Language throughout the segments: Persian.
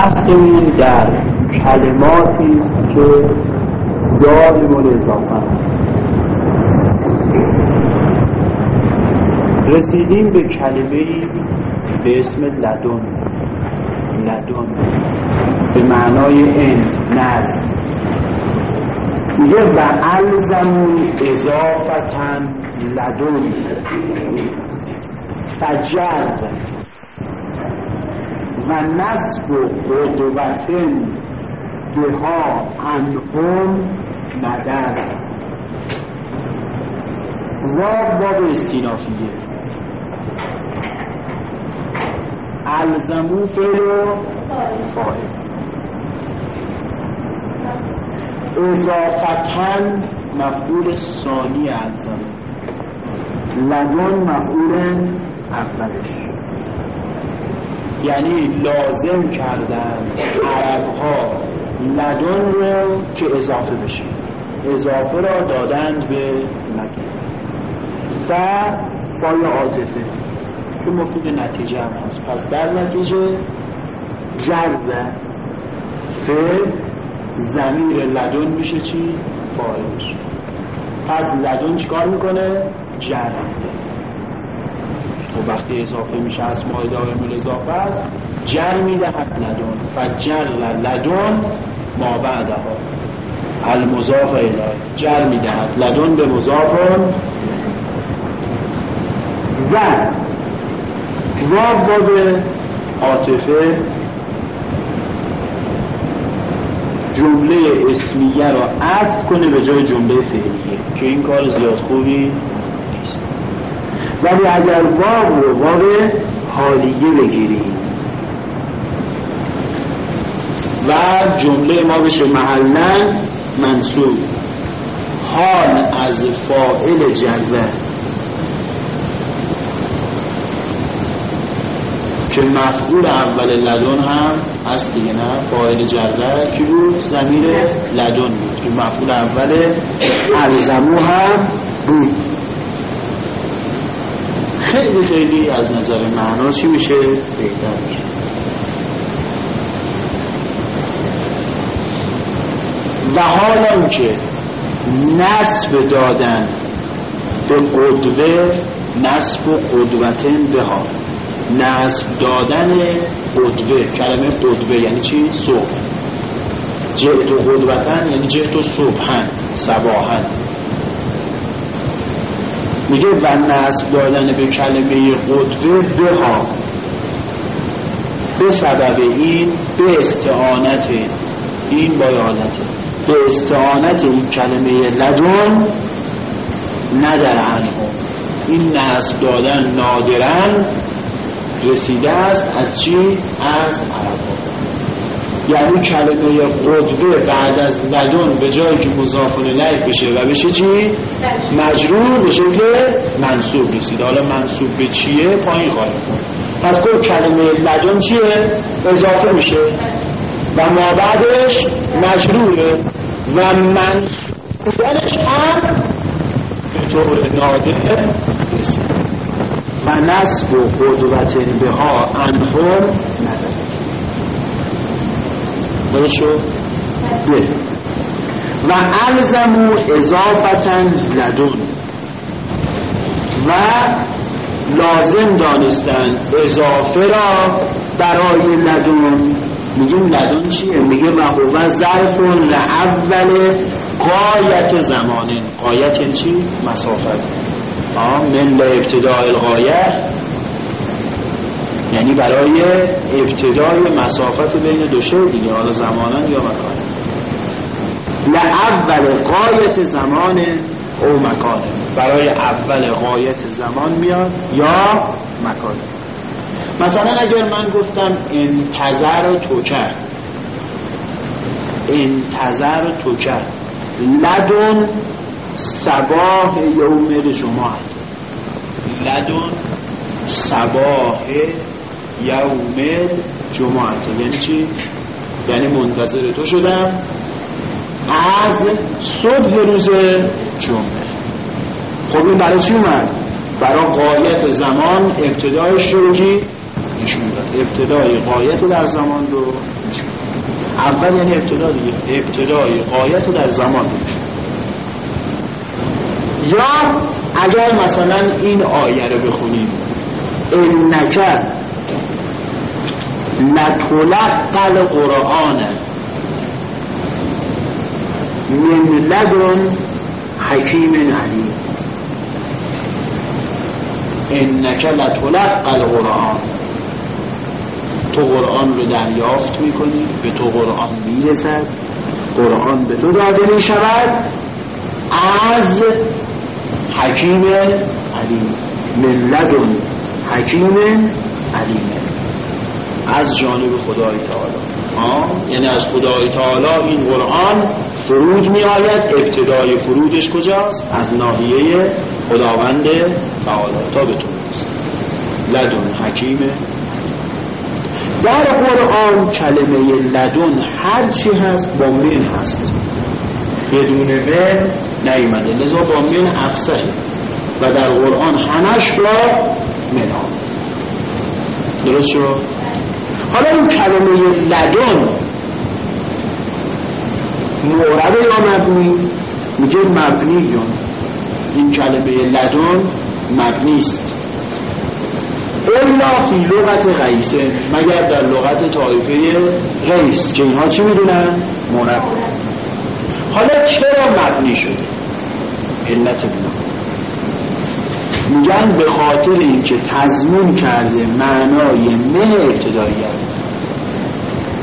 بحثی در کلماتی است که دائم اضافه رسیدیم به کلمه به اسم لدن. لدن. به معنای این نزد میگه و الزمون اضافتن لدن. فجر. و نصب و قدوتن دها انهم ندر واب باب استینافیه الزمو فعل و فاعل. اضافتن مفعول ثانی الزمو. لدن مفعول اولش. یعنی لازم کردن عرب ها لدن رو که اضافه بشه. اضافه را دادند به لدن و فای عاطفه که مفید نتیجه هم هست. پس در نتیجه جرد فعل زمیر لدن میشه چی؟ فایلش پس لدن چیکار می‌کنه؟ جرد و وقتی اضافه میشه اسماء دائم اضافه است جر می‌دهد لدن فجر لدن ما بعدها. المضاف الیه. جر می‌دهد. لدن به مضاف و جواب باب عاطفه. جمله اسمیه را عطف کنه به جای جمله فعلیه. که این کار زیاد خوبی ولی اگر واو رو واو حالیه بگیریم و جمله ما بشه محلا منصوب. حال از فائل جلوه که مفعول اول لدن هم هست دیگه نه؟ فاعل جره کی بود؟ زمیر لدن بود. که مفعول اول الزمو هم بود. خیلی خیلی از نظر معنا چی میشه؟ بهتر میشه. و حالا که نسب دادن به قدوه نسب و قدوتن به ها. نصب دادن قدوه کلمه قدوه یعنی چی؟ صبح. جهت و قدوتن یعنی جهت و صبحن سباهن میگه و نصب دادن به کلمه قدوه به ها به سبب این به استعانت این بایانت به استعانت این کلمه لدن ندر این نصب دادن نادرن رسیده است از چی؟ از عرب. یعنی کلمه قدوه بعد از لدن به جایی که مضاف الیه بشه و بشه چی؟ مجرور بشه که منصوب رسیده حالا منصوب به چیه؟ پایین خواهیم پس گفت کلمه لدن چیه؟ اضافه میشه و ما بعدش مجروره و منصوبش هم به طور نادر رسیده و نصب و قدوت به ها انهم نداره شد؟ به و الزمو اضافتن لدن و لازم دانستن اضافه را برای لدن میگیم لدن چیه؟ میگه و ظرف لعول قایت زمانه قایت چی؟ مسافت من ابتداء الغایه یعنی برای ابتدای مسافت بین دو شی دیگه حالا زمانن یا مکان اول قایت زمان او مکان برای اول قایت زمان میاد یا مکان مثلا اگر من گفتم انتظر تو کرد انتظر تو کرد لدن سباه یوم جمعه. لدن سباه یوم جمعه یعنی چی؟ یعنی منتظر تو شدم از صبح روز جمعه خب این برای چی اومد؟ برای قایت زمان ابتدایش رو کی؟ نشون داد ابتدای قایت در زمان رو اول یعنی ابتدا دیگه ابتدای قایت در زمان رو نشون یا اگر مثلا این آیه رو بخونیم انک لتلقل قرآن من لدن حکیم علیم انک لتلقل قرآن. تو قرآن رو دریافت می‌کنی به تو قرآن می‌رسد قرآن به تو داده می‌شود. از حکیم علیم من لدن حکیم علیم از جانب خدای تعالی. یعنی از خدای تعالی این قرآن فرود می آید ابتدای فرودش کجاست؟ از ناحیه خداوند تعالی. تا به تو لدن حکیم در قرآن کلمه لدن هرچی هست با من هست. بدون من نیمده لذا با من افسه و در قرآن همش با من درست شد؟ حالا این کلمه لدن مورد یا مبنی میگه مبنی این کلمه لدن مبنی است. الا فی لغت غیسه مگر در لغت طایفه غیس که اینها چی می‌دونن؟ مورد. حالا چرا مبنی شده؟ علت میگن به خاطر اینکه تضمین کرده معنای من ابتداییت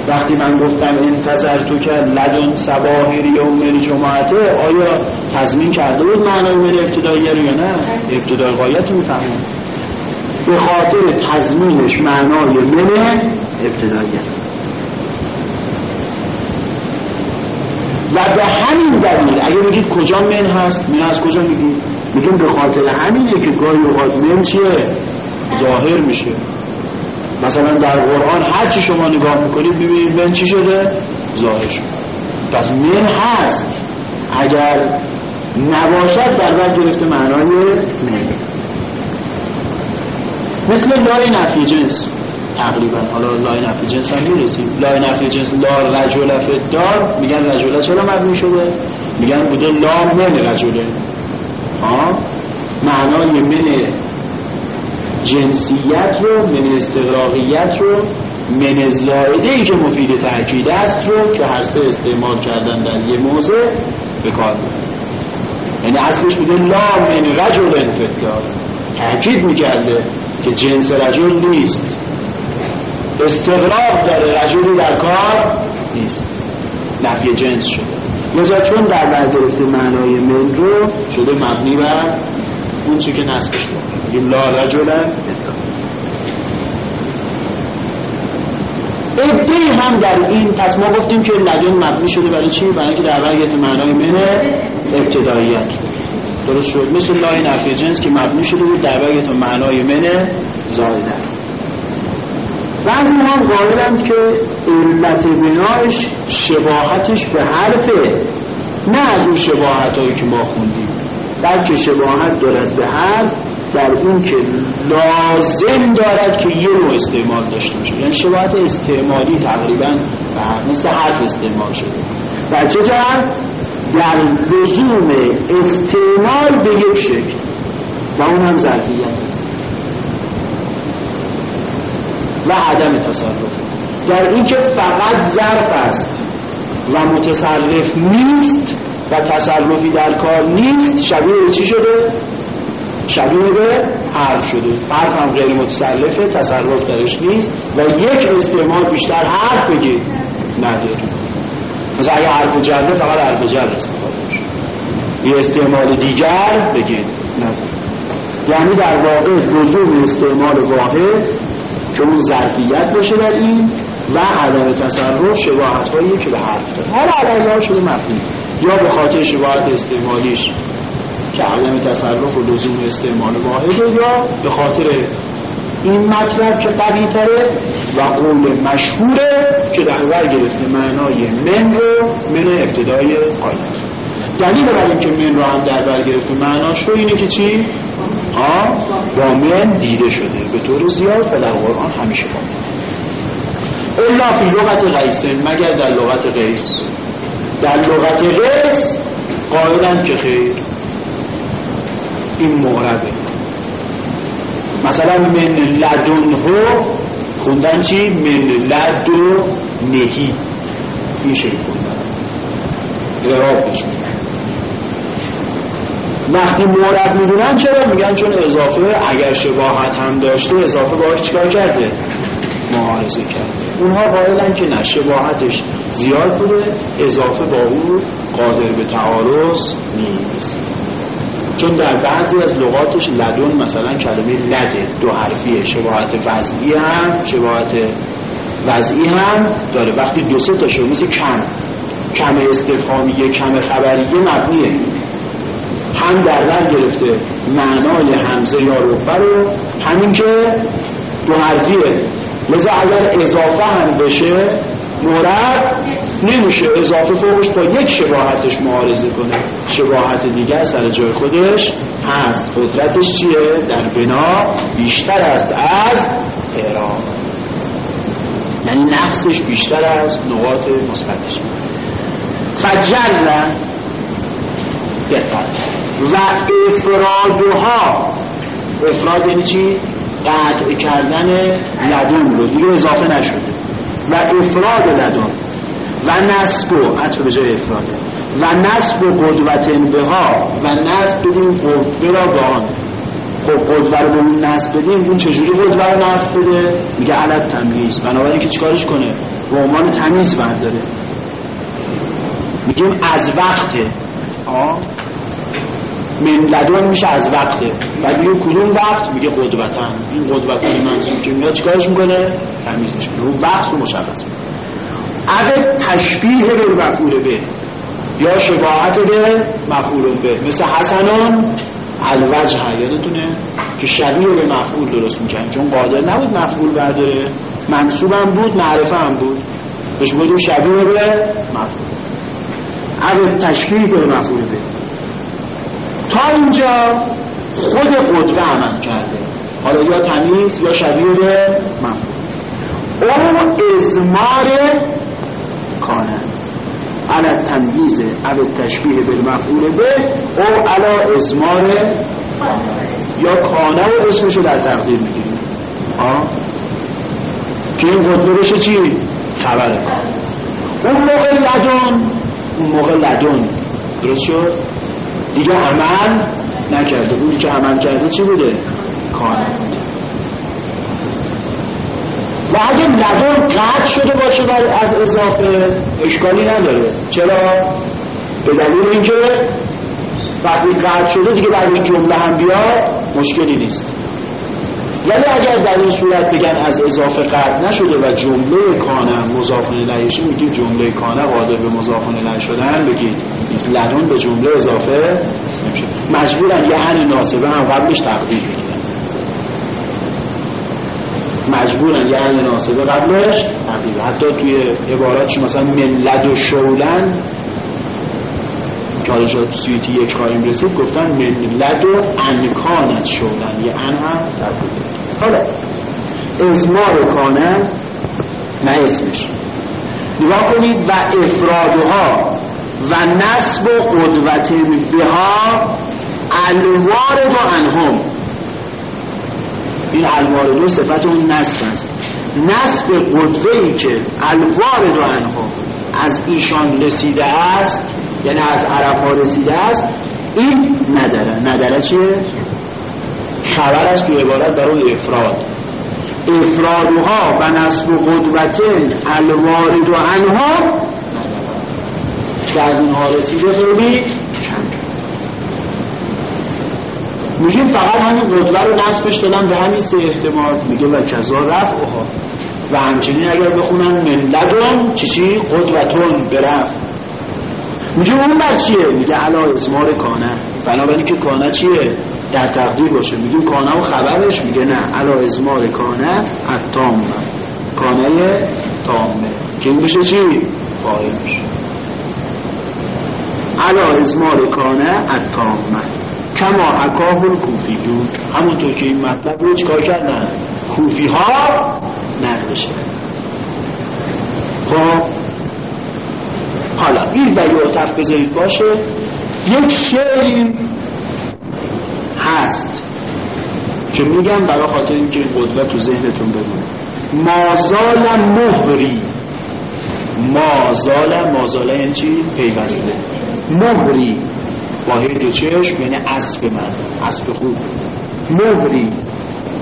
وقتی من گفتم انتظر تو که لدن سباهری و من جماعته آیا تضمین کرده بود معنای من ابتدایی رو یا نه؟ ابتدای قایت می‌فهمم به خاطر تضمینش معنای من ابتدایی و به همین دلیل اگه بگید کجا من هست؟ من از کجا میگید میگیم به خاطر همینه که گاهی اوقات من چیه؟ ظاهر میشه. مثلا در قرآن هر چی شما نگاه می‌کنید ببینید من چی شده؟ ظاهر شد پس من هست. اگر نباشد در بر گرفته معنای من مثل لای نفی جنس. تقریبا. حالا لای نفی جنس هم می‌رسیم. لای نفی جنس لا رجل دار میگن رجل چرا مبنی شده؟ میگن بوده لا من رجله معنای من جنسیت رو من استقراقیت رو من زائده ای که مفید تأکید است رو که هر سه استعمال کردن در یه موضع به کار یعنی اصلش بوده لا من رجل انفتار تأکید می‌کرده که جنس رجل نیست. استقراق داره رجلی در کار نیست. نفی جنس شده. لذا چون در برگرفته معنای من رو شده مبنی بر اون چی که نسبش بود. لا رجل ادهی هم در این پس ما گفتیم که لدن مبنی شده برای چی؟ برای اینکه در برگرفت معنای من ابتداییت. درست شد. مثل لای نفی جنس که مبنی شده بود در برگرفت معنای من زایده بعضی هم قائلند که علت بنایش شباهتش به حرفه. نه از اون شباهت هایی که ما خوندیم بلکه شباهت دارد به حرف در این که لازم دارد که یه نوع استعمال داشته باشه. یعنی شباهت استعمالی تقریبا مثل حرف استعمال شده. و چه در لزوم استعمال به یک شکل. و اون هم ظرفیت است و عدم تصرف. در اینکه فقط ظرف است و متصرف نیست و تصرفی در کار نیست شبیه چی شده؟ شبیه به حرف شده. حرف هم غیر متصرفه تصرف درش نیست و یک استعمال بیشتر حرف بگید نداره. مثلا اگه حرف جره فقط حرف جر استفاده یه استعمال دیگر بگید نداره. یعنی در واقع لزوم استعمال واحد اون ظرفیت باشه در این و عدم تصرف شباهت هایی که به حرف داره. حالا عدم شده مفهوم. یا به خاطر شباهت استعمالیش که عدم تصرف و لزوم استعمال واحده یا به خاطر این مطلب که قوی تره و قول مشهوره که در ور گرفته معنای من رو من ابتدای قایت دلیل بر که من رو هم در بر گرفته معناش رو اینه که چی؟ با من دیده شده. به طور زیاد و در قرآن همیشه با الا فی لغت غیسه مگر در لغت غیس در لغت غیس قائلن که خیر. این معربه. مثلا من لدنه خوندن چی؟ من لدو نهی. این شکل خوندن. اعراب بهش وقتی مورد می‌دونن چرا میگن؟ چون اضافه اگر شباهت هم داشته اضافه باش چیکار کرده؟ معارضه کرده. اونها قائلن که نه شباهتش زیاد بوده اضافه با او قادر به تعارض نیست. چون در بعضی از لغاتش لدون مثلا کلمه لده دو حرفیه. شباهت وضعی هم شباهت وضعی هم داره. وقتی دو سه تا مثل کم کم استفهامیه کم خبریه مبنیه. هم در در گرفته معنای همزه یا رفه رو همین که دو حرفیه. لذا اگر اضافه هم بشه مورد نمیشه. اضافه فوقش با یک شباهتش معارضه کنه. شباهت دیگر سر جای خودش هست. قدرتش چیه؟ در بنا بیشتر است از اعرام یعنی نقصش بیشتر از نقاط مثبتش. فجل و افرادها افراد یعنی چی؟ قطع کردن لدون رو. دیگه اضافه نشده. و افراد لدون. و نسب و عطف به جای افراده و نسب و قدوتن به ها و نسب بدیم قدوه را به آن. خب قدوه رو به اون نسب بدیم. اون چجوری قدوه رو نسب بده؟ میگه علت تمیز بنابراین که چیکارش کنه؟ به عنوان تمیز برداره. میگیم از وقته من لدن میشه از وقته بعد میگه کدوم وقت؟ میگه قدوتن این قدوتن منظور که میاد چیکارش می‌کنه؟ تمیزش می‌کنه. اون وقت رو مشخص می‌کنه. تشبیه به مفعول به یا شباهت به مفعول به مثل حسنان الوجه یادتونه که شبیه به مفعول درست می‌کنه چون قادر نبود مفعول برداره. منصوب بود معرفه هم بود. بهش بودیم شبیه به مفعول. عدد تشبیه به مفعول به تا اینجا خود قدوه عمل کرده. حالا یا تمیز یا شبیه به مفهوم. او ازمار کانه. علا تمیز او تشبیه بالمفعول به او علا ازمار یا کانه و اسمشو در تقدیر می‌گیریم. که این قدوه بشه چی؟ خبره. اون موقع لدن اون موقع لدن درست شد؟ دیگه عمل نکرده اونی که عمل کرده چی بوده؟ کار و اگه لدن قطع شده باشه از اضافه اشکالی نداره چرا؟ به دلیل اینکه وقتی قطع شده دیگه بعدش جمله هم بیا مشکلی نیست ولی اگر در این صورت بگن از اضافه قطع نشده و جمله کانه مضافانه نیشه میگید جمله کانه قادر به مضافانه نشدن بگید لدن به جمله اضافه مجبورن یه هن ناسبه هم قبلش تقدیر بگیرن. مجبورن یه هن ناسبه قبلش تقدیر حتی توی عباراتش مثلا ملد و شولن که حالا سویتی یک خواهیم رسید گفتن ملد و انکانت شولن یه ان هم تقدیر حالا ازمار کانه نه اسمش. نگاه کنید و افرادها و نسب و قدوت بها الوارد و انهم. این الوارد و صفت اون نسب است. نسب قدوه که الوارد و انهم از ایشان رسیده است یعنی از عرب ها رسیده است این نداره. نداره چیه؟ خبرش به عبارت برای افراد. افرادها و نسب قدوت الوارد و انهم که از اینها رسیده خیلی میگیم فقط همین قدوه رو نصبش دادن به همین سه احتمال. میگه و کذا رفعها. و همچنین اگر بخونن ملدون چی چی؟ قدوتون برفت میگه اون بر چیه؟ میگه علا ازمار کانه. بنابراین که کانه چیه؟ در تقدیر باشه. میگیم کانه و خبرش میگه نه. علا ازمار کانه اتامه کانه تامه که این بشه چی؟ قائل میشه. علا ازمار کانه اتامه کما حکاه الکوفیون همونطور که این مطلب رو چکار کردن کوفی ها نقل خب. حالا این و بذارید باشه. یک شعری هست. که میگم برای خاطر اینکه این قدرت تو ذهنتون بمونه مازال مهری. مازال مازال یعنی چی؟ پیوسته. مهری. دو چشم یعنی اسب من اسب خوب. مهری.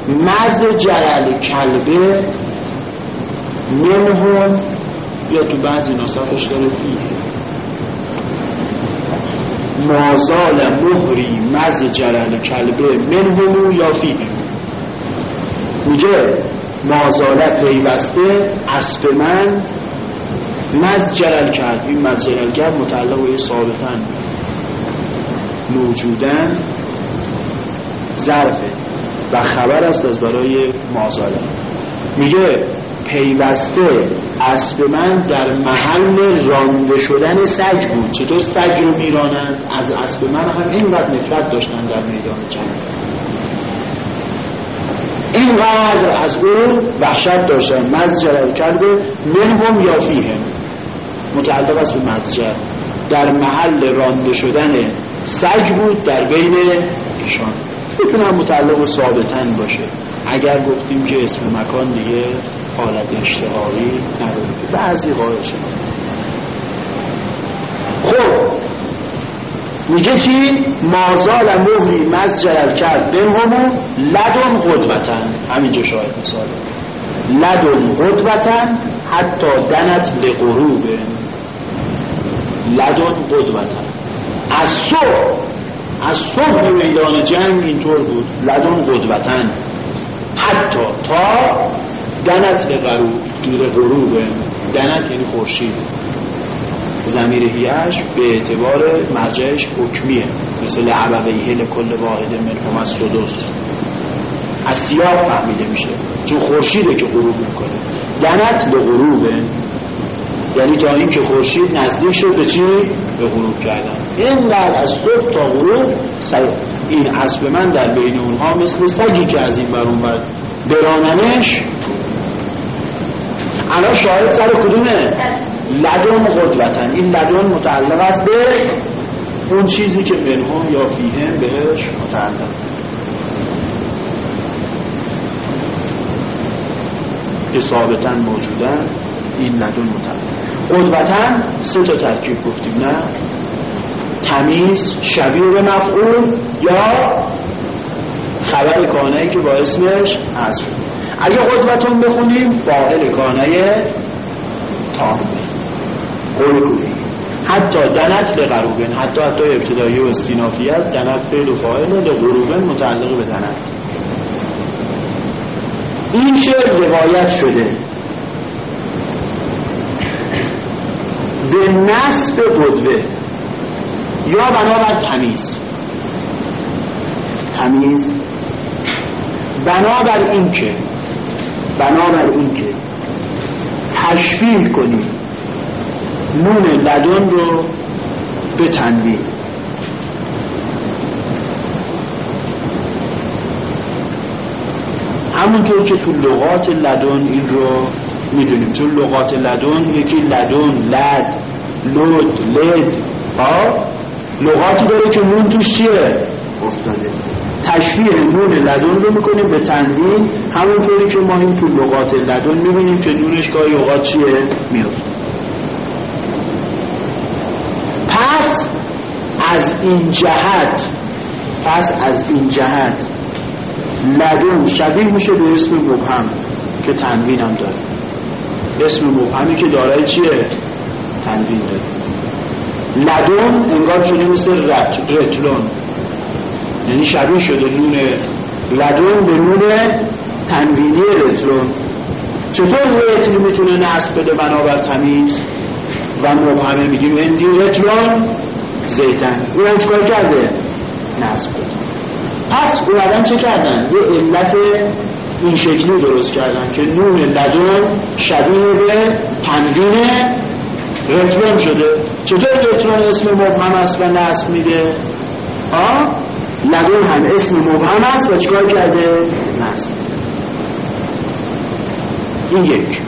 مز جرل کلبه منهم یا تو بعضی نسخش داره فیه. مازال مهری مز جرل کلبه منهمو یا فیه میگه مازاله پیوسته اسب من مز جرل کرد. این مز جرل کرد متعلق به ثابتن موجودن ظرفه و خبر است از برای مازاله میگه پیوسته اسب من در محل رانده شدن سگ بود. چطور سگ رو میرانند؟ از اسب من هم اینقدر نفرت داشتن در میدان جنگ. اینقدر از او وحشت داشتن. مزجر کرده منهم یا فیهم. متعلق است به مزجر در محل رانده شدن سگ بود در بین ایشان. می‌تونه متعلق ثابتن باشه. اگر گفتیم که اسم مکان دیگه حالت اشتهاری نداره. بعضی قائل خب میگه چی؟ مازال مهری مزجر کرد بنهمو لدن قدوتن همینجا شاید مثال. لدن قدوتن حتی دنت لغروبه لدن قدوتن از صبح از صبح میدان جنگ اینطور بود. لدن قدوتن حتی تا دنت غروب دور غروبه دنت یعنی خورشید. زمیر هیش به اعتبار مرجعش حکمیه. مثل عبویه لکل واحد منهم از سدوس از سیاه فهمیده میشه. چون خورشیده که غروب می‌کنه. دنت به غروبه یعنی تا اینکه خورشید نزدیک شد به چی؟ به غروب کردن. اینقدر از صبح تا غروب این اسب من در بین اونها مثل سگی که از این برون بر براننش الان شاهد سر کدومه؟ لدن قدوتن این لدن متعلق است به اون چیزی که منهم یا فیهم بهش متعلق. که ثابتا موجودن این لدن متعلق. قدوتن سه تا ترکیب گفتیم نه؟ تمیز شبیه به مفعول یا خبر کانه که با اسمش حذف اگه قدوتون بخونیم فاعل کانه تامه قول کوفی. حتی دنت به قروبن حتی حتی ابتدایی و استینافی است دنت فعل و فاعل به قروبن متعلق به دنت. این شعر روایت شده. به نسب قدوه یا بنابر تمیز. تمیز. بنابر این که بنابر این که تشبیه کنیم نون لدن رو به تنوین. همونطور که تو لغات لدن این رو می‌دونیم. چون لغات لدن یکی لدن لد لد لد. ها لغاتی داره که نون توش چیه؟ افتاده. تشبیه نون لدن رو می‌کنیم به تنوین. همونطوری که ما این تو لغات لدن می‌بینیم که نونش گاهی اوقات چیه؟ میاد. پس از این جهت پس از این جهت لدن شبیه میشه به اسم مبهم که تنوین هم داره. اسم مبهمی که دارای چیه؟ تنوین داره. لدن انگار شده مثل رتلون یعنی شبیه شده نون لدن به نون تنوینی رتلون. چطور رتل می‌تونه نصب بده بنابر تمیز؟ و مبهمه میگیم هندی رتلون زیتن هم چکار کرده؟ نصب بده. پس اومدن چه کردن؟ یه علت این شکلی درست کردن که نون لدن شبیه به تنوین رتلون شده. چطور رتلون اسم مبهم است و نصب میده؟ آه؟ لدن هم اسم مبهم است و چیکار کرده؟ نصب. این یک.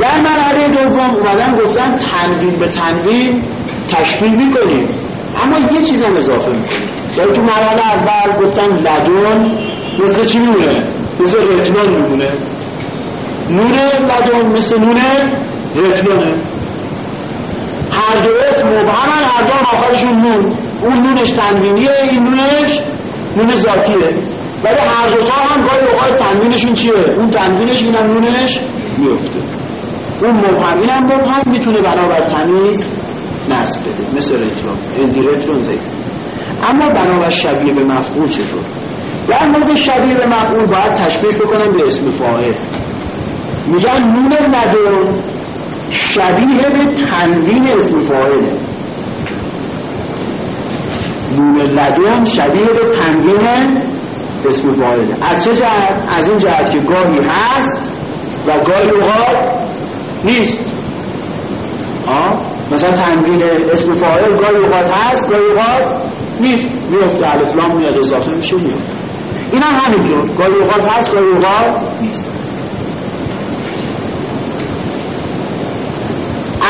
در مرحله دوم اومدن گفتن تنوین به تنوین تشکیل می‌کنیم. اما یه چیز هم اضافه می‌کنیم. یعنی تو مرحله اول گفتن لدن مثل چی میمونه؟ مثل رتمان میمونه. نون لدن مثل نون رتمانه هر دو اسم مبهم هر دو آخرشون نون. اون نونش تنوینیه این نونش نون ذاتیه. ولی هر دوتا هم گاهی اوقات تنوینشون چیه؟ اون تنوینش اینم نونش میفته اون مبهم اینم مبهم می‌تونه بنابر تمیز نصب بده. مثل رترون اندی زید. اما بنابر شبیه به مفعول چطور در مورد شبیه به مفعول باید تشبیه بکنم به اسم فاعل. میگن نون ندون شبیه به تنوین اسم فاعله. نون لدن شبیه به تنوین اسم فاعله از چه جهت؟ از این جهت که گاهی هست و گاهی اوقات نیست. آه؟ مثلا تنوین اسم فاعل گاهی اوقات هست گاهی اوقات نیست. میفته الفلام میاد اضافه میشه میفته این هم همینطور گاهی اوقات هست گاهی اوقات نیست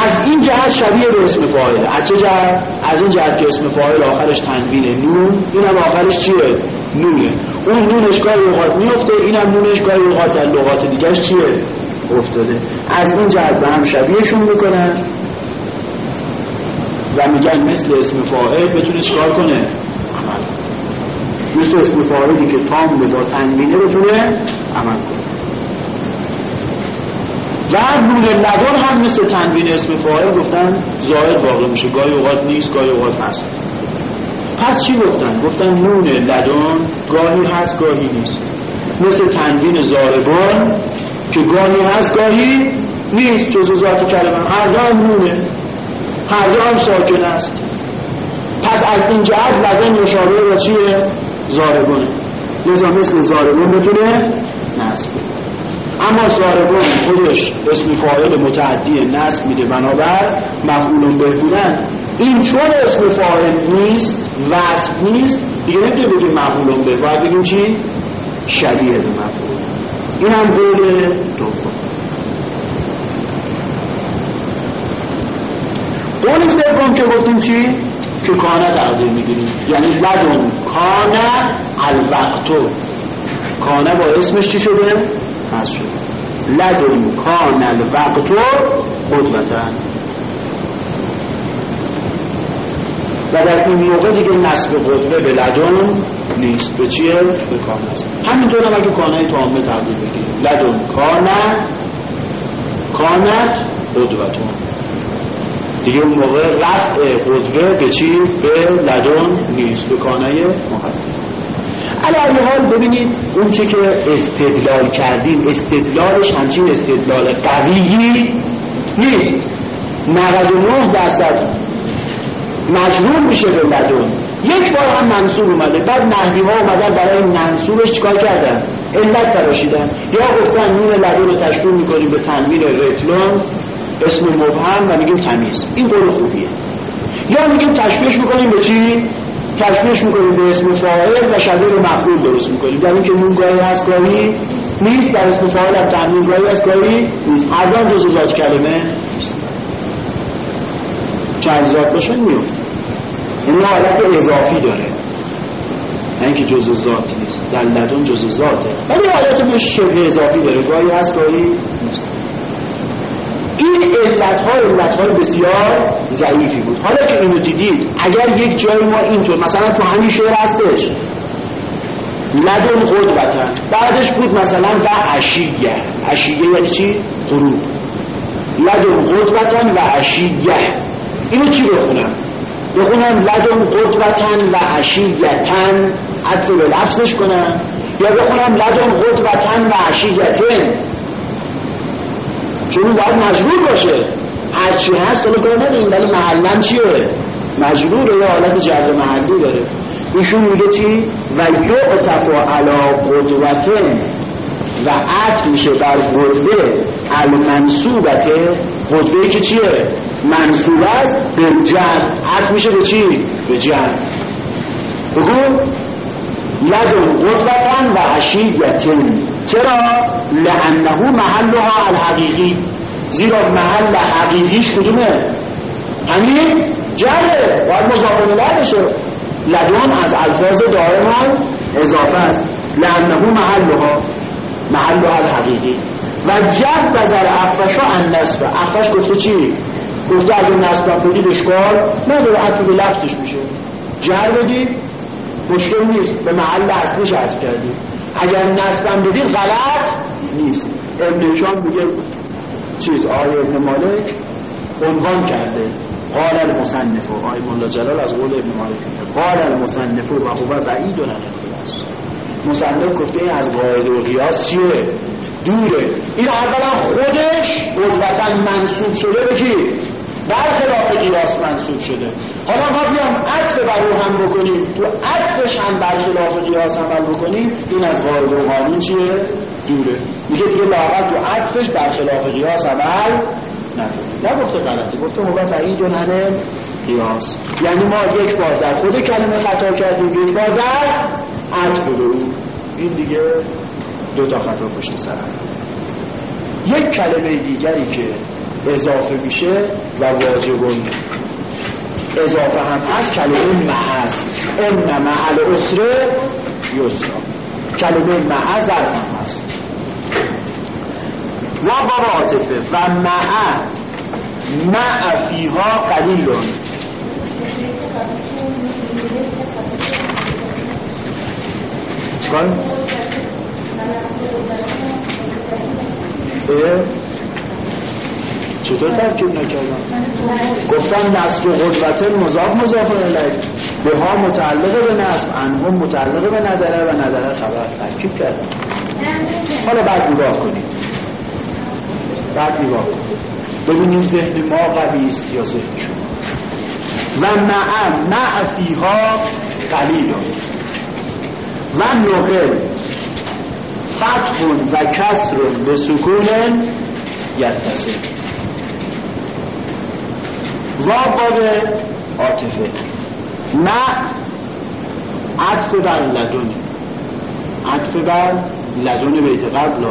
از این جهت شبیه به اسم فاعل. از چه جهت؟ از این جهت که اسم فاعل آخرش تنوین نون اینم آخرش چیه؟ نونه. اون نونش گاهی اوقات میفته اینم نونش گاهی اوقات در لغات دیگرش چیه؟ افتاده. از این جهت به هم شبیهشون می‌کنن. و میگن مثل اسم فاعل بتونه چکار کنه؟ عمل. مثل اسم فاعلی که تام با تنوینه بتونه عمل کنه. و نون لدن هم مثل تنوین اسم فاعل گفتن ظاهر واقع میشه. گاهی اوقات نیست گاهی اوقات هست. پس چی گفتن؟ گفتن نون لدن گاهی هست گاهی نیست. مثل تنوین زاربان که گاهی هست گاهی نیست. جز ذات کلمه. هر دو نونه. هر دو هم ساکن است. پس از این جهت لدن مشابه و چیه؟ زاربانه لذا مثل زاربان بتونه نصب. اما زاربان خودش اسم فاعل متعدی نصب میده. بنابر مفعول به بودن. این چون اسم فاعل نیست وصف نیست دیگه نمیده بگیم مفعول به. باید بگیم چی؟ شبیه به مفعول. این هم قول دوم. قول سوم که گفتیم چی؟ که کانه تقدیر می‌گیریم. یعنی لدن کانه الوقتو. کانه با اسمش چی شده؟ هست شده لدن کان الوقتو قدوتن و در این موقع دیگه نصب قدوه به لدن نیست. به چیه؟ به کان است. همینطور هم اگه کانه تامه تقدیر بگیریم. لدن کانه کانت قدوتون دیگه اون موقع رفع قدوه به چی؟ به لدن نیست. به کانه مقدم علی حال ببینید اون چه که استدلال کردیم استدلالش همچین استدلال قویی نیست. 99 درصد مجبور میشه به لدن یک بار هم منصور اومده بعد نهدی ها اومدن برای منصورش چکار کردن؟ علت تراشیدن. یا گفتن نون لدن رو تشکیل می‌کنیم به تنویر رتلون اسم مبهم و میگیم تمیز. این قول خوبیه. یا میگیم تشکیلش می‌کنیم به چی؟ تشبیهش می‌کنیم به اسم فاعل و شبیه به مفعول درست می‌کنیم. در اینکه نون گاهی هست گاهی نیست در اسم فاعل هم تنوین گاهی هست گاهی نیست. هر جزء ذات کلمه چند ذات باشه؟ میفته این حالت اضافی داره. نه اینکه جزء ذات نیست. در لدن جزء ذاته. ولی حالت به شبه اضافی داره. گاهی هست گاهی نیست. این علت ها علت های بسیار ضعیفی بود. حالا که اینو دیدید اگر یک جای ما اینطور مثلا تو همین شعر هستش لدن قدوتن بعدش بود مثلا و عشیه. عشیه یعنی چی؟ غروب. لدن قدوتن و عشیه. اینو چی بخونم؟ بخونم لدن قدوتن و عشیتن عطف به لفظش کنم. یا بخونم لدن قدوتن و عشیتن چون باید مجبور باشه. هرچی هست تو کار نداریم ولی محلن چیه؟ مجبوره یا حالت جر محلی داره. ایشون میگه چی؟ و یعطف علا قدوتن. و عطف میشه بر قدوه المنصوبته قدوه که چیه؟ منصوب است به جر عطف میشه به چی؟ به جر بگو. لدن قدوتن و عشیدتن چرا؟ لعنه محلها الحقیقی. زیرا محل حقیقیش کدومه؟ همین جره باید مضافه بشه. لدن از الفاظ دائما اضافه است. لعنه محلها. محلها الحقیقی. و جد بزر افشا ان نصفه افش گفته چی؟ گفته اگه نصب بدید اشکال نداره. عطف به لفتش میشه. جر بدید مشکل نیست. به محل اصلیش عطف کردید اگر نصبم بدید غلط نیست. ابن هشام میگه چیز آیه ابن مالک عنوان کرده. قال المصنف. آیه مولا جلال از قول ابن مالک. قال المصنف و هو بعید و است مصنف گفته از قاعده و قیاس چیه؟ دوره. این اولا خودش قدرتا منصوب شده به کی؟ برخلاف قیاس منصوب شده. حالا ما بیام عطف بر او هم بکنیم. تو عطفش هم برخلاف قیاس عمل بکنیم. این از قاعده و قانون چیه؟ دوره. میگه دیگه لاغت تو عطفش برخلاف قیاس عمل نکنیم. نگفته غلطی گفته هو تعیید و قیاس یعنی ما یک بار در خود کلمه خطا کردیم یک بار در عطف او این دیگه دو تا خطا پشت سر یک کلمه دیگری که اضافه میشه و واجب اضافه هم از کلمه محست ان محل اسره یسرا. کلمه محز ظرف هم هست. و باب عاطفه. و مع مع فیها قلیلون چکار؟ چطور ترکیب نکردم. گفتم نصب قدرت مضاف مضاف الیه. به ها متعلق به نصب انهم متعلق به ندره و ندره خبر ترکیب کردم. حالا بعد نگاه کنیم. بعد نگاه کنیم. ببینیم ذهن ما قوی است یا ذهن شما. و مع مع فیها قلیل. و نقل. فتح و کسر به سکون یتصل باب عاطفه. نه عطف بر لدن. عطف بر لدن بیت قبل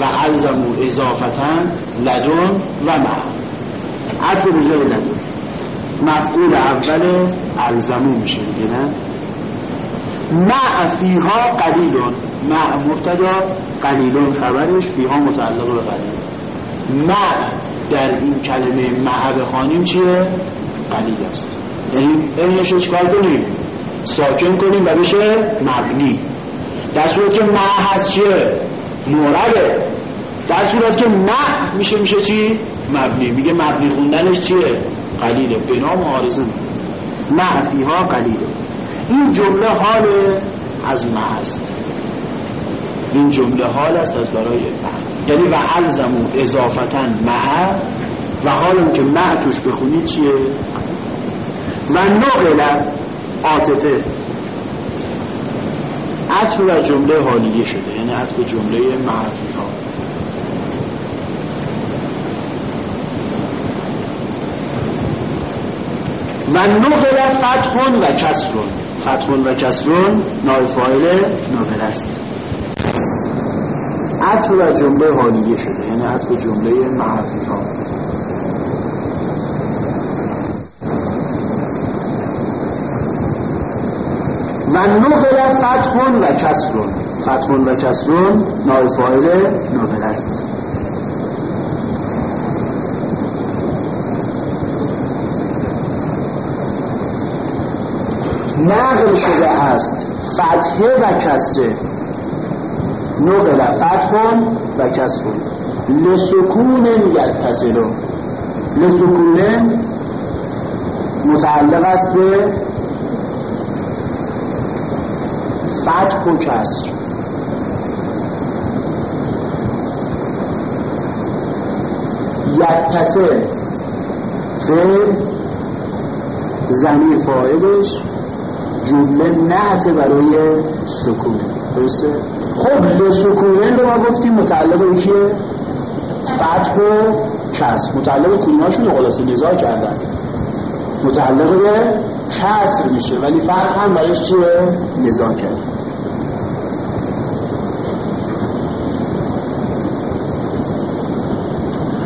و الزمو اضافتا لدن و مع عطف بجای لدن. مفعول اول الزمو میشه دیگه نه؟ مع فیها قلیلون. مع مبتدا قلیلون خبرش فیها متعلق به قلیل. مع در این کلمه مع بخوانیم چیه؟ قلیل است یعنی اینش چکار کنیم؟ ساکن کنیم و بشه مبنی در صورت که مع هست چیه؟ مورده در صورت که مع میشه میشه چی؟ مبنی میگه مبنی خوندنش چیه؟ قلیله بنا معارضه مع فیها قلیله این جمله حال از مع است این جمله حال است از برای یعنی و الزمو اضافتا مع و حال که مع توش بخونید چیه؟ و نقل عاطفه. عطف و جمله حالیه شده یعنی عطف جمله معطوف ها و نقل فتحون و کسرون. فتحون و کسرون نای فایل نقل است. عطف و جمله حالیه شده یعنی عطف جمله معرفی ها و نقل فتحون و کسرون. فتحون و کسرون نایفایل نقل است. نقل شده است فتحه و کسره. نقل فتح و کسر لسکون یتصل. لسکون متعلق است به فتح و کسر یتصل. فعل زمین فاعلش جمله نعت برای سکون. درسته خب لسکونن رو ما گفتیم متعلق به کیه؟ فتح و کس. متعلق کدوماشون رو خلاصه نزاع کردن. متعلق به کسر میشه ولی فرق هم برایش چیه؟ نزاکت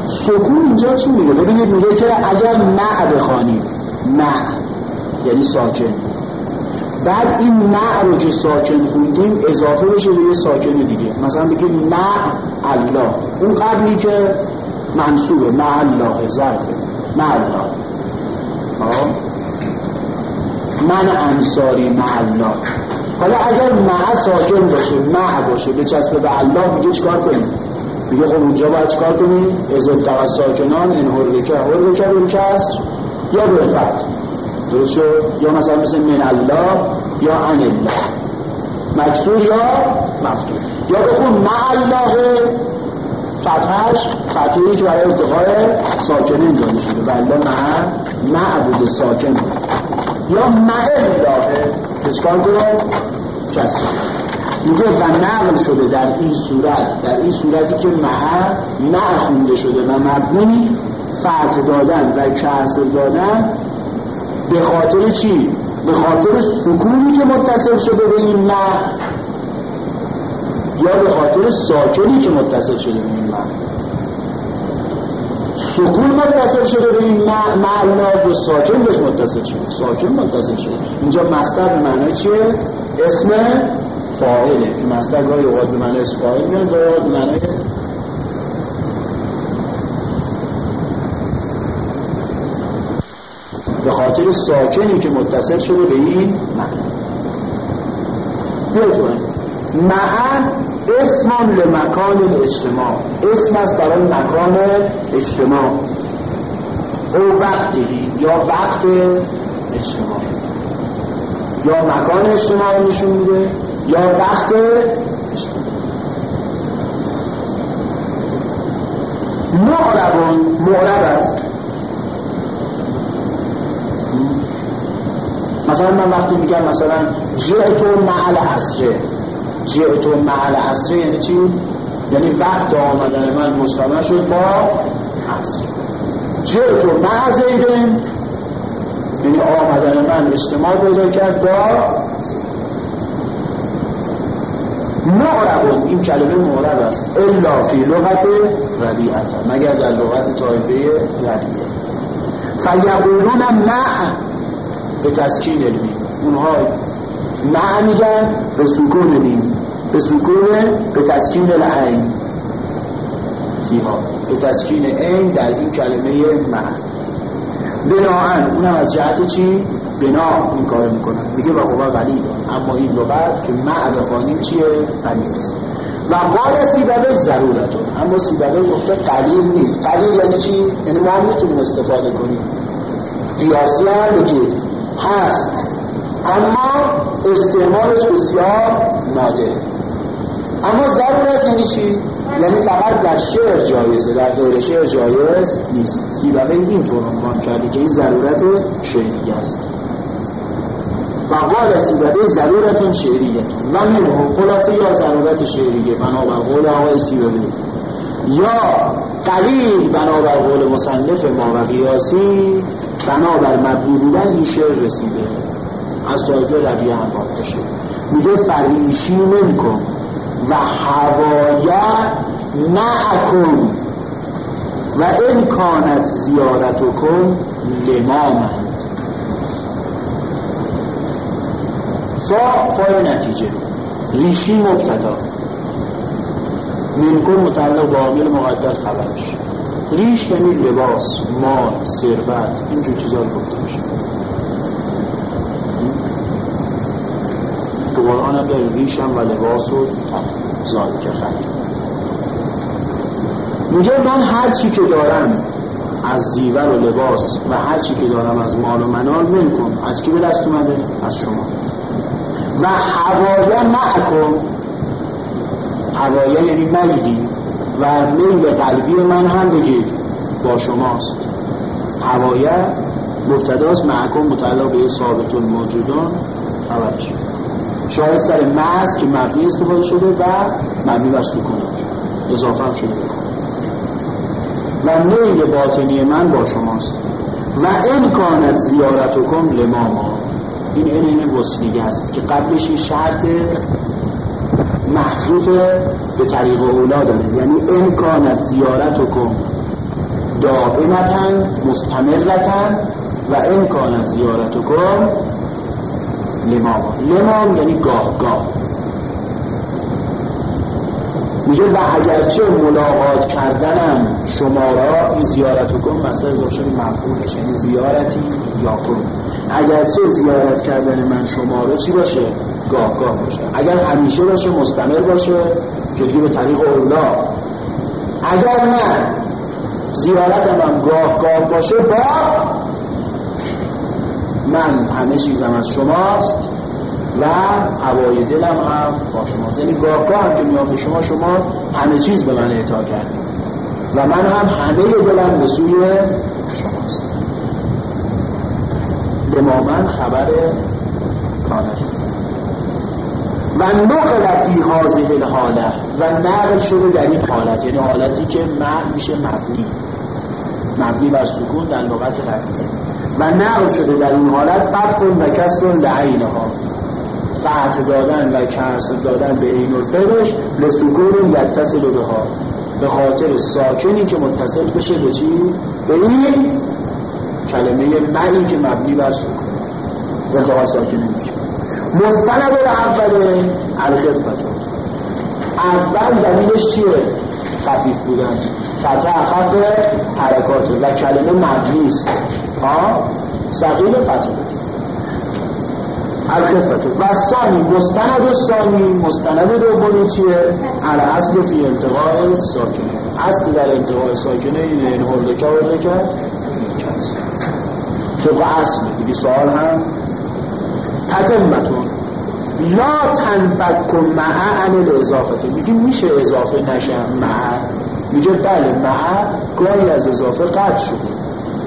سکون اینجا چی میگه؟ ببینید میگه که اگر مع بخوانیم. مع یعنی ساکن. بعد این مع رو که ساکن خوندیم اضافه بشه به یه ساکن دیگه. مثلا بگیم مع الله. اون قبلی که منصوبه مع الله ظرفه مع الله. من انصاری مع الله. حالا اگر مع ساکن باشه مع باشه به چسبه به الله میگه چکار کنیم؟ میگه خب اونجا باید چکار کنیم؟ از التقى ساکنان ان حرکه حرکه بالکسر یا بالفتح درست شد یا مثلا مثل من الله یا عن الله. مکسور یا مفتوح یا بخون مع الله. فتحش فتحی که برای ارتقای ساکنه انجام شده. الله مع معبود ساکن. یا مع الله. چکار کنم کسی. میگه و نقل شده در این صورت. در این صورتی که مع مع خونده شده و مبنی فتح دادن و کسر دادن به خاطر چی؟ به خاطر سکونی که متصل شده به این مع یا به خاطر ساکنی که متصل شده به این مع سکون متصل شده به این معنا به ساکن بهش متصل شده. ساکن متصل شده. اینجا مصدر به معنی چیه؟ اسم فاعله. که مصدر گاهی اوقات به معنی اسم فاعل میاد به معنی به خاطر ساکنی که متصل شده به این بیاید معن اسم لمکان الاجتماع. اسم است برای مکان اجتماع. او وقتی یا وقت اجتماع. یا مکان اجتماع نشون میده یا وقت اجتماع. معربون معرب است. مثلا من وقتی میگم مثلا جئتو معل عصره. جئتو معل عصره یعنی چی؟ یعنی وقت آمدن من مستمع شد با عصر. جئتو مع زیدن. یعنی آمدن من اجتماع پیدا کرد با معرب. این کلمه معرب است. الا فی لغت ردیعت مگر در لغت طایفه ردیعه فیقولون مع به تسکین علمی اونها مع میگن به سکون نیم به سکون به تسکین العین فیها به تسکین این در این کلمه مع بناهن. اونم از جهت چی؟ بنا این کار می‌کنن. میگه و قوا قلیل اما این لغت که مع بخوانیم چیه؟ قلیل است. و قال سیببه ضرورتون. اما سیببه گفته قلیل نیست. قلیل یعنی چی؟ یعنی ما هم می‌تونیم استفاده کنیم. قیاسی هم بگید هست. اما استعمالش بسیار نادره اما ضرورت یعنی چی؟ یعنی فقط در شعر جایزه در غیر شعر جایز نیست. سیبقه این طور عنوان کرده که این ضرورت شعری است. و قال سیبقه ضرورت شعریه. و منه خلاصه یا ضرورت شعریه. بنابر قول آقای سیبقه. یا قلیل بنابر قول مصنف ما و قیاسی بنابر مبنی بودن این شعر رسیده. از طایفه رویه هم باشه میگه فریشی نمیکن و هوایه معکن و امکانت زیارت کن لمامن. فا فای نتیجه. ریشی مبتدا. منکن متعلق با عامل مقدر خبرش ریش یعنی لباس مال ثروت اینجور چیزا رو گفته میشه. تو قرآن هم داره ریش هم و لباس و که خیلی میگه من هر چی که دارم از زیور و لباس و هر چی که دارم از مال و منال من کن از کی به دست اومده؟ از شما. و هوایه معکن هوایه یعنی میلی و میل قلبی من هم بگید با شماست. هوایه مبتداست معکن متعلق به ثابت الموجودان. خبرش شاید سر محض که مبنی استفاده شده و مبنی بر سکون اضافه هم شده. و میل باطنی من با شماست. و این کانت زیارتکم لماما. این این این وسنیگه است که قبلش این شرط محذوف به طریق اولا داره. یعنی این کانت زیارتکم دائمتا مستمرتا و این کانت زیارتکم لماما لمام یعنی گاه گاه. میگه و اگرچه ملاقات کردنم شما را این زیارت کن مثلا اضافه شده مفهولش یعنی زیارتی یا کن. اگرچه زیارت کردن من شما را چی باشه؟ گاه گاه باشه. اگر همیشه باشه مستمر باشه که به طریق اولا. اگر نه زیارت من گاه گاه باشه باز من همه چیزم از شماست و هوای دلم هم با شما. یعنی گاه گاه هم که میام به شما شما همه چیز به من اعطا کردید. و من هم همه دلم به سوی شماست. من خبر کانت و نقل فی حاضه الحاله و نقل شده در این حالت. یعنی حالتی که معنی میشه مبنی. مبنی بر سکون در لغت رفیه و نقل شده در این حالت فتح و کسر لعینها فتح دادن و کسر دادن به این الفرش لسکون یتصل به ها. به خاطر ساکنی که متصل بشه به چی؟ به این کلمه معی که مبنی بر سکون. انتقال ساکن میشه مستند به اول الخفت اول دلیلش چیه؟ خفیف بودن. فتح اخف حرکات. و کلمه مبنی است ها سقیل فتح الخفت و ثانی مستند ثانی. مستند دومی چیه؟ اصل فی انتقاء ساکنه اصل در انتقاء ساکنه این این هردکه هردکه طبق اصل دیگه سوال هم. تتمتون لا تنفک معه عن الاضافه. میگه میشه اضافه نشه معه میگه بله معه گاهی از اضافه قطع شده.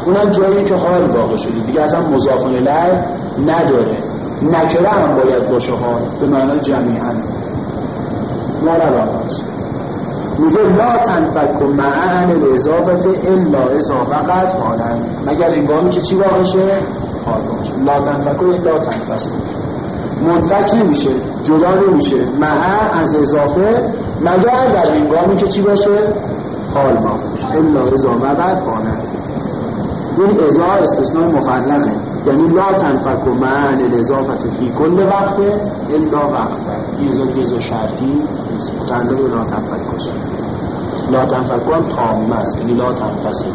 اونم جایی که حال واقع شده. دیگه اصلا مضافن الیه نداره. نکره هم باید باشه حال به جمیعا. نه هست میگه لا تنفک معن اضافت الا اضافه قد حالن مگر انگامی که چی واقع شه؟ حال باشه لا تنفک الا منفک نمیشه جدا نمیشه. معه از اضافه مگر در انگامی که چی باشه؟ حال باشه الا اضافه قد حالن این ازا استثناء مفرقه یعنی لا تنفک و معن الاضافت فی کل وقت الا وقت. این ازا ازا شرطی لا تنفک لا تنفک هم تام است. یعنی لا تنفصل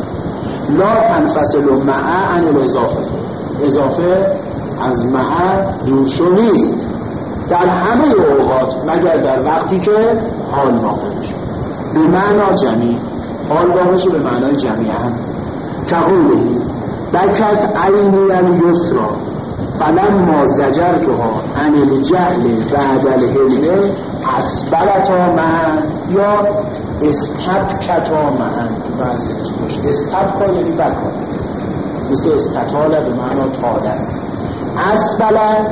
لا تنفصل و الاضافت اضافه از معه دورشو نیست. در همه اوقات مگر در وقتی که حال واقع میشه. به معنا جمعی. حال واقع به معنای جمعی که قوله بکت عینی الیسرا. فلم ما زجرتها عن الجهل بعد الهلمه اسبلتا من یا استبکتا تو بعضی باشه استبکا یعنی بکا. مثل استطاله به معنا تاله اسبله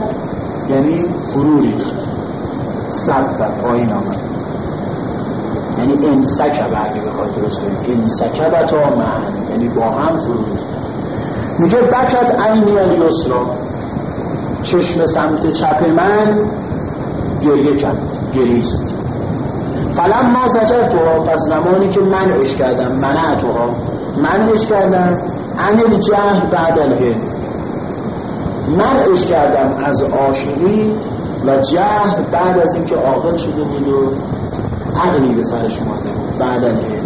یعنی فرو ریخت صد پایین آمد. یعنی امسکبه اگه بخواد درست کنیم. امسکبتا من. یعنی با هم فرو ریخت میگه بکت عینی الیسرا چشم سمت چپ من گریه کرد. گریست. فلم ما زجر تو پس زمانی که من اش کردم. منع تو ها من اش کردم. انل جهل بعد الهل من اش کردم از عاشقی و جهل بعد از اینکه عاقل شده بود و عقلی به سرش اومده بعد الهل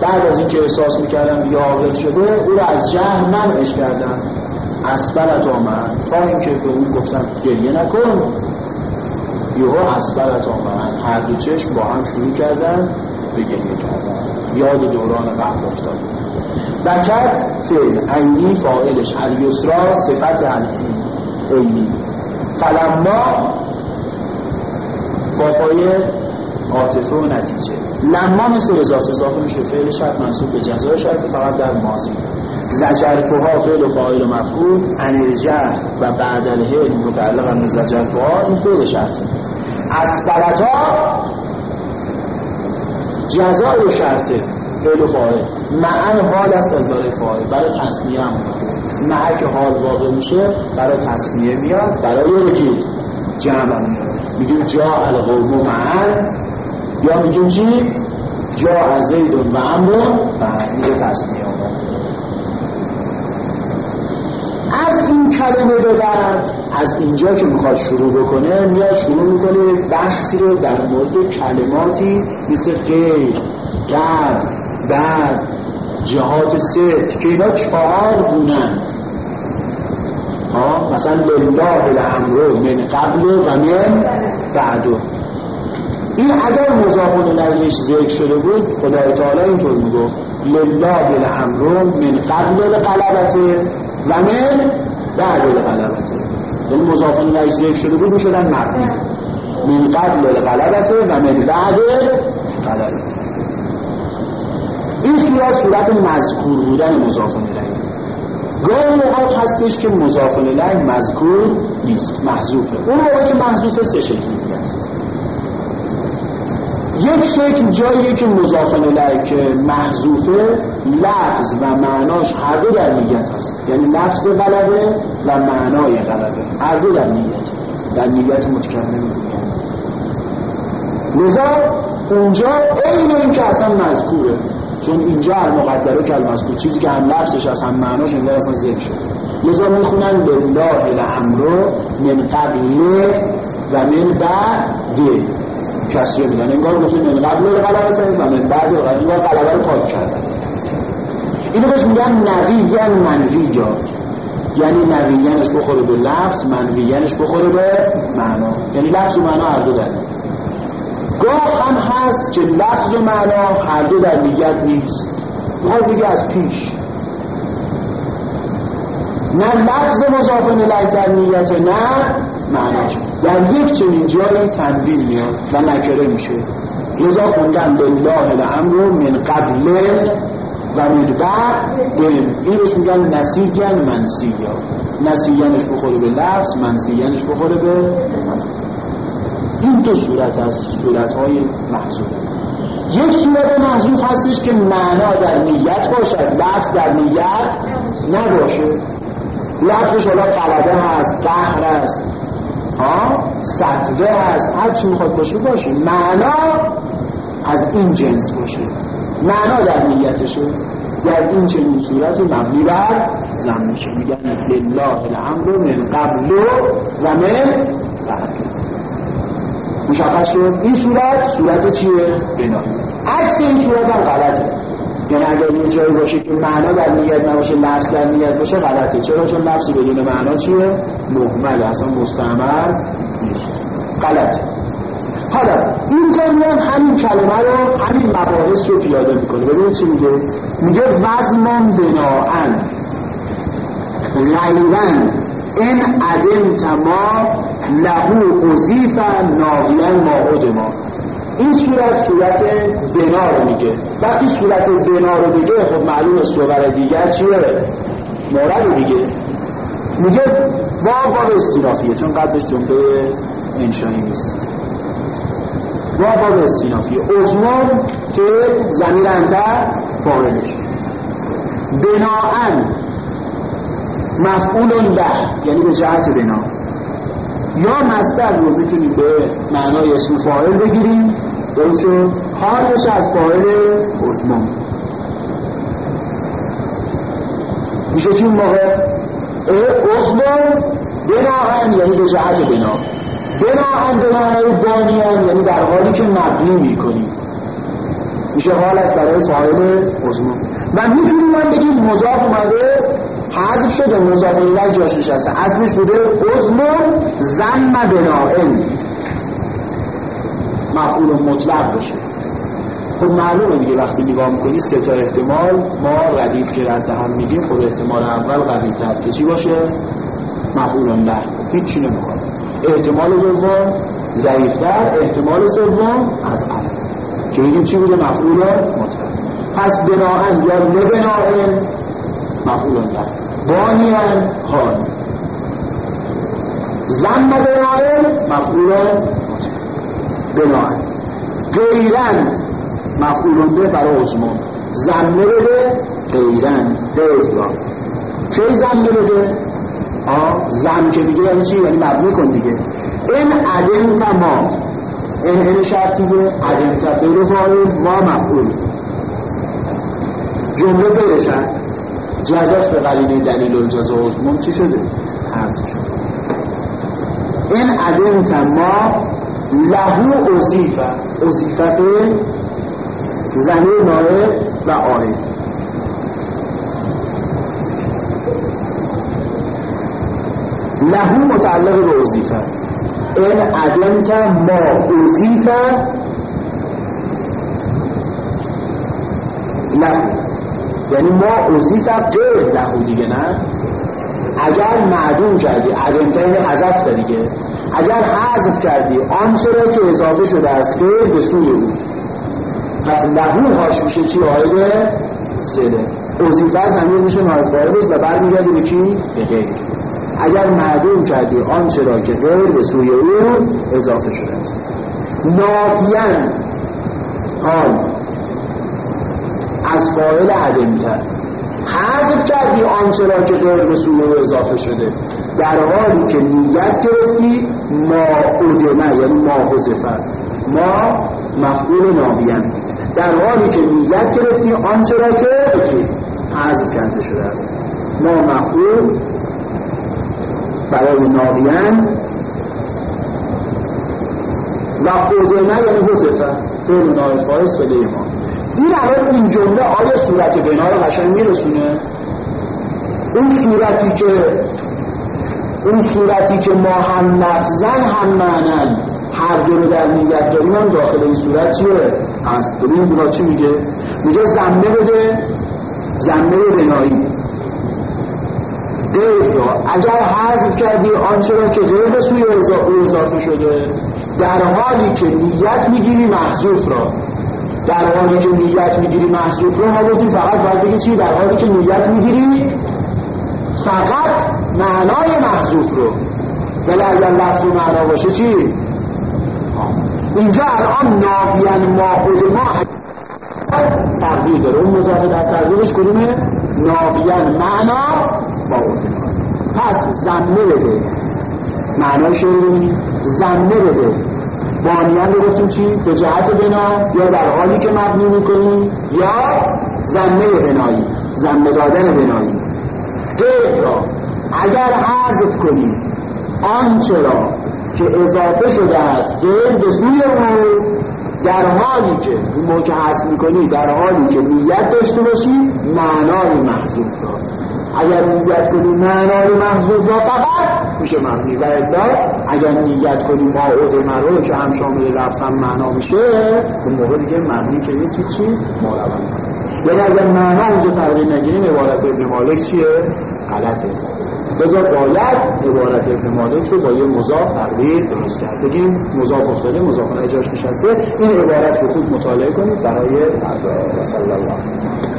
بعد از اینکه احساس می‌کردم یا عاقل شده او رو از جهل منعش کردم. اسبلت آمد. تا اینکه به اون گفتم گریه نکن. یهو اسبلت آمد. هر دو چشم با هم شروع کردن به گریه کردن یاد دوران قبل افتاد. بکت فعل عینی فاعلش الیسرا صفت عینی. فلما فافای عاطفه و نتیجه. لما مثل اضافه اضافه میشه. فعل شرط منصوب به جزای شرط فقط در ماضی. زجرفوها فعل و فاعل و مفعول انرجه و بعد الهل متعلق به زجرفوها این فعل شرط. اسبلتا جزای شرطه فعل فاعل. معن حال است از برای فاعل. برای تصمیه هم مع که حال واقع میشه برای تصمیه میاد برای رجی جمع میاد. میگیم جا القوم معن. یا میگیم چی؟ جا زیدون و امرون و میگه تصمیه از این کلمه به بعد از اینجا که می‌خواد شروع بکنه میاد شروع می‌کنه بحثی رو در مورد کلماتی مثل غیر در بعد جهات ست که اینا چهار گونن. مثلا لله الامر من قبل و من بعدو این اگر مضاف الیهش ذکر شده بود خدای تعالی اینطور می‌گفت لله الامر من قبل القلبته و من بعد القلبته یعنی مضاف الیهش ذکر شده بود می‌شدن مبنی من قبل القلبته و من بعد القلبته این صورت صورت مذکور بودن مضاف الیه گاهی اوقات هستش که مضاف الیه مذکور نیست محذوفه. اون موقع که محذوفه سه شکلی است. یک شکل جاییه که مضاف الیه که محذوفه لفظ و معناش هر دو در نیت هست. یعنی لفظ غلبه و معنای غلبه. هر دو در نیت. در نیت متکلم لذا اونجا عین این که اصلا مذکوره. چون اینجا المقدره که المذکور چیزی که هم لفظش هست هم معناش انگار اصلا ذکر شده. لذا می‌خونن لله الامر من قبل و من بعد. کسیه میدن انگار گفتیم من قبل غلبه و من بعد انگار غلبه رو پاک کردن اینو بهش میگن نویگن منوی یعنی نویگنش بخوره به لفظ منویگنش بخوره به معنا. یعنی لفظ و معنا هر دو در. گاه هم هست که لفظ و معنا هر دو در نیت نیست. می‌خواد دیگه از پیش. نه لفظ مضاف الیه در نیت نه معناش در یک چنین جایی تنوین میاد و نکره میشه. لذا خوندن لله الامر من قبل و بعد بهم این روش میگن نسیگن منسیگا نسیگنش بخوره به لفظ منسیگنش بخوره به این دو صورت از صورت های محضوب یک صورت محضوب هستش که معنا در نیت باشد لفظ در نیت نباشه. لفظش حالا قلبه هست قهر است ها صدقه هست هر چی می‌خواد باشه باشه. معنا از این جنس باشه. معنا در نیتشه در این چنین صورت مبنی بر زن میگن لله الامر من قبل و من بعد. مشخص شد این صورت صورت چیه؟ بنا عکس این صورت هم غلطه. یعنی اگر یه جایی باشه که معنا در نیت نباشه لفظ در نیت باشه غلطه. چرا؟ چون لفظی بدون معنا چیه؟ محمل اصلا مستعمل نیست. غلطه. حالا اینجا میان همین کلمه رو همین مباحث رو پیاده می‌کنه. ببینید چی میگه؟ میگه وزمان بناعن غیرن این عدم تما لهو قضیف ناویان ما ما. این صورت صورت بنا رو میگه. وقتی صورت بنا رو بگه خب معلوم صور دیگر چیه؟ مورد دیگه میگه. واو واو استینافیه چون قبلش جمله انشایی نیست. واو واو استینافیه ازمان که زمین انتر فاعلش. بناعن مفعول به یعنی به جهت بنا. یا مصدر رو می‌تونیم به معنای اسم فاعل بگیریم درست شد؟ حالش از فاعل عثمان. میشه چون موقع؟ عثمان بناهن یعنی به جهت بنا. بناهن به معنای بانیان یعنی در حالی که مبنی می‌کنیم. میشه حال از برای فاعل عثمان و می‌تونیم من بگیم مضاف اومده حذف شده مضاف الیه جاش نشسته. اصلش بوده عثمان زم بنائن مفعول مطلق باشه. خب معلومه دیگه وقتی نگاه می‌کنی سه تا احتمال ما ردیف که رد هم میگیم خب احتمال اول قوی تر که چی باشه؟ مفعول له هیچی نمی‌خواد. احتمال دوم ضعیفتر احتمال سوم از که بگیم چی بوده؟ مفعول مطلق. پس بناهن یا لبناهن مفعول له بانیان حال زن بناهن مفعول بناهن. غیرن مفعول به برای عثمان زمه بده غیرن. غیر. را چه زمه بده زم که دیگه یعنی چی؟ یعنی مبنی کن دیگه. این عدم تمام این این شرطیه عدم تفعیل فاعل ما مفعول. جمله فعلش جزاش به قرینه دلیل و جزا عزمون چی شده؟ حذف شده این عدم تما لهو ازیفه ازیفت زنه نایب و آهد لهو متعلق به ازیفه این عدم ما ازیفه لهو یعنی ما اضیف غیر لهو دیگه نه. اگر معدوم کردی عدم یعنی حذف دیگه اگر حذف کردی آنچه را که اضافه شده از غیر به سوی او. پس هاش میشه چی؟ آیده سله اضیفه زمین میشه نایب فاعلش و برمیگرده به کی؟ به غیر. اگر معدوم کردی آنچه را که غیر به سوی او اضافه شده است. نافیان حال از فاعل عدمیتر حذف کردی آنچه را که غیر به سوی اضافه شده. در حالی که نیت گرفتی ما ادمه یعنی ما حذفه. ما مفعول ناویان در حالی که نیت گرفتی آنچه را که حذف کرده شده است. ما مفعول برای ناویان و ادمه یعنی حذفه فعل نایب فاعل سله ما این الان این جمله آیا صورت بنا رو قشنگ میرسونه؟ اون صورتی که اون صورتی که ما هم لفظن هم معنن هر دو رو در نیت داریم هم داخل این صورت چیه؟ هست. ببینید چی میگه؟ میگه زمه بده زمه بنایی. اگر حذف کردی آنچه را که غیر سوی اضافه شده در حالی که نیت می‌گیری محذوف را. در حالی که نیت می‌گیری محصوف رو ما فقط باید بگی چی؟ در حالی که نیت می‌گیری فقط معنای محذوف رو. ولی اگر لفظ و معنا باشه چی؟ اینجا الان نافیان ما خود ما تقدیر داره. اون مضافه در تقدیرش کدومه؟ نافیان معنا با پس زمه بده. معناش زمه بده. بانیان رو گفتیم چی؟ به جهت بنا یا در حالی که مبنی می‌کنیم یا زمه بنایی زمه دادن بنایی. غیر را اگر حذف کنیم آنچه را که اضافه شده است غیر به سوی او در حالی که موقع حذف می‌کنی در حالی که نیت داشته باشی معنای محضوب را. اگر نیت کنی معنای محضوب را فقط میشه مبنی و الا اگر نیت کنی ما عود مرو که هم شامل لفظ هم معنا میشه اون موقع دیگه مبنی که نیست چی مولون یعنی اگر معنا اونجا تغییر نگیریم عبارت ابن مالک چیه؟ غلطه. بذار باید عبارت ابن مالک رو با یه مضاف تغییر درست کرد. بگیم مضاف افتاده مضاف جاش نشسته. این عبارت رو خوب مطالعه کنید برای صلی الله